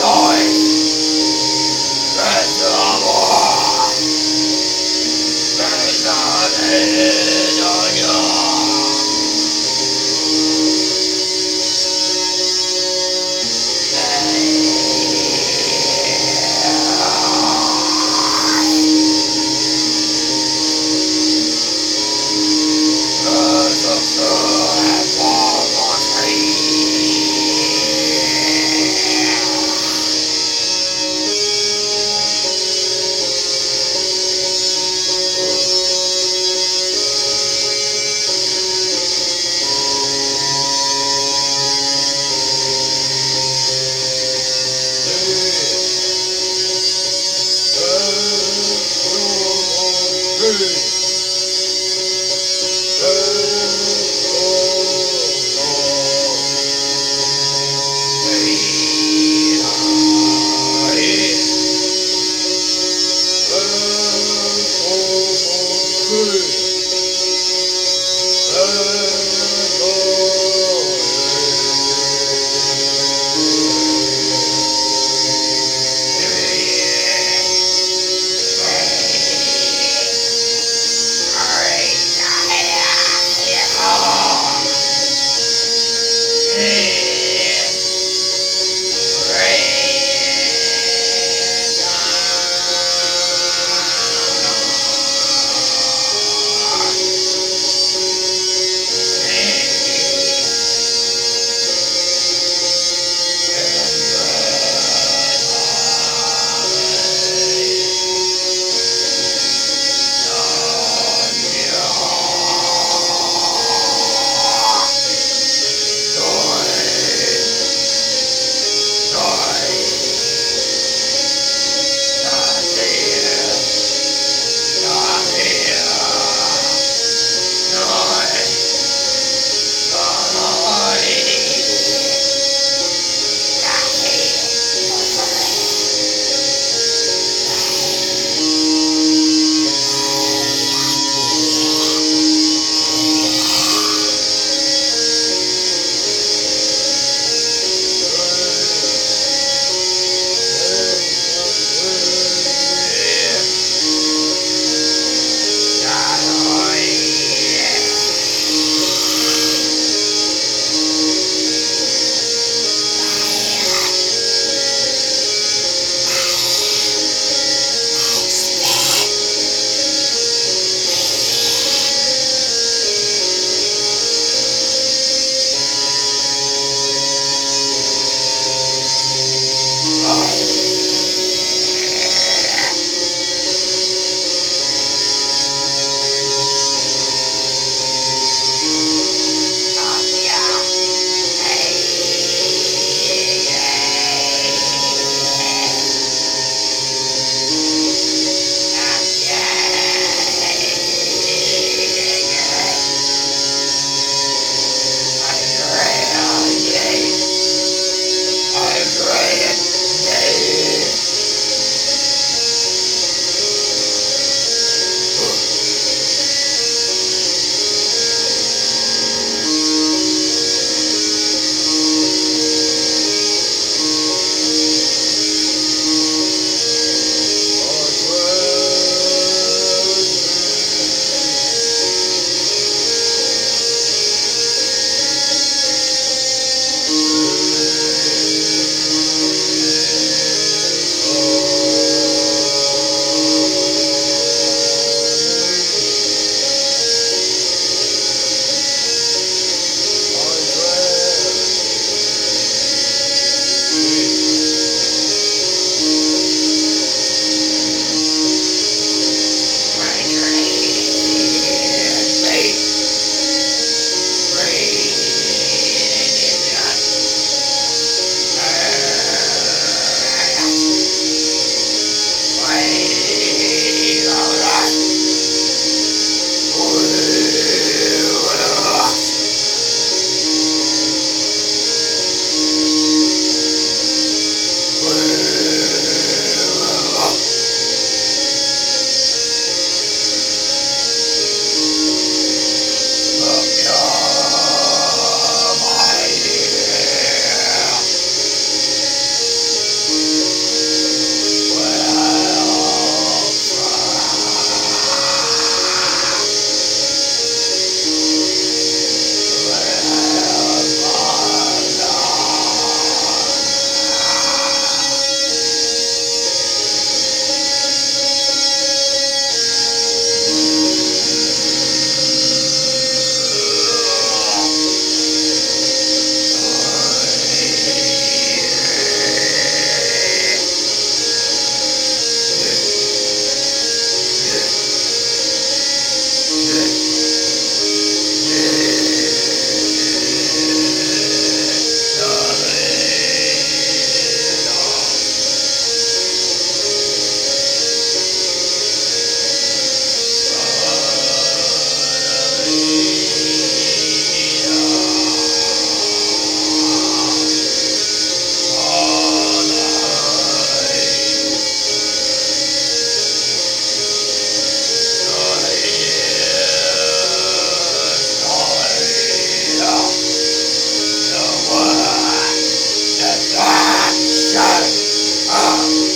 Yeah. Hey. Ah!